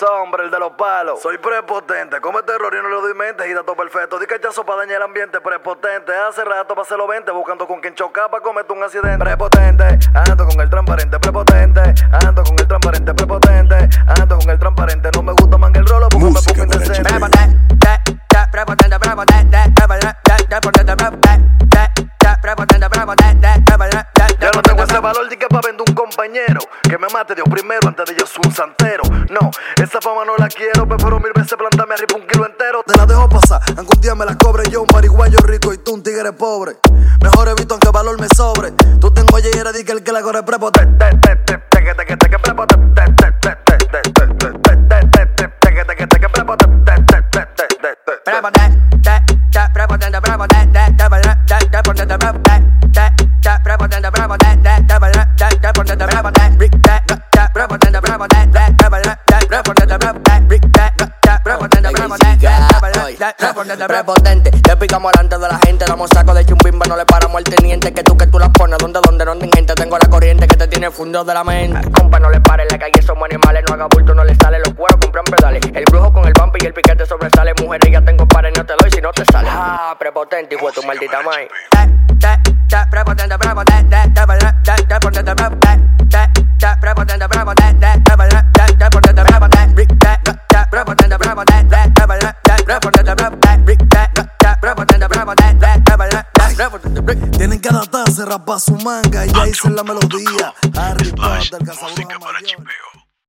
Sombra, el de los palos. Soy prepotente, come terror y no le doy mente. Y todo perfecto. Di cachazo para dañar el ambiente. Prepotente, hace rato para lo 20. Buscando con quien chocar para cometer un accidente. Prepotente, ando con el transparente. Prepotente, ando con el transparente. Prepotente, ando con el transparente. No me gusta man Que me mate Dios primero antes de yo soy un santero No, esa fama no la quiero Prefiero mil veces plantarme arriba un kilo entero Te la dejo pasar, un día me la cobre Yo un marihuayo rico y tú un tigre pobre Mejor evito aunque valor me sobre Tú tengo ayer y era di que el que la corre prepotente Prepotente, prepotente, prepotente, prepotente, Prepotente, te picamos delante de la gente, damos saco de chumbimba, no le paramos al teniente, que tú que tú las pones, donde, donde, no hay gente, tengo la corriente que te tiene el fundo de la mente. Compa, no le pares, la calle somos animales, no haga bulto, no le sale, los cueros compran pedales, el brujo con el bambi y el piquete sobresale, mujer ya tengo pares, no te doy si no te sale. Ah, prepotente, hijo de tu maldita madre. Prepotente, prepotente, Tienen que adaptarse, rapar su manga y ya hice la melodía. Harry Potter, Música para chipeo.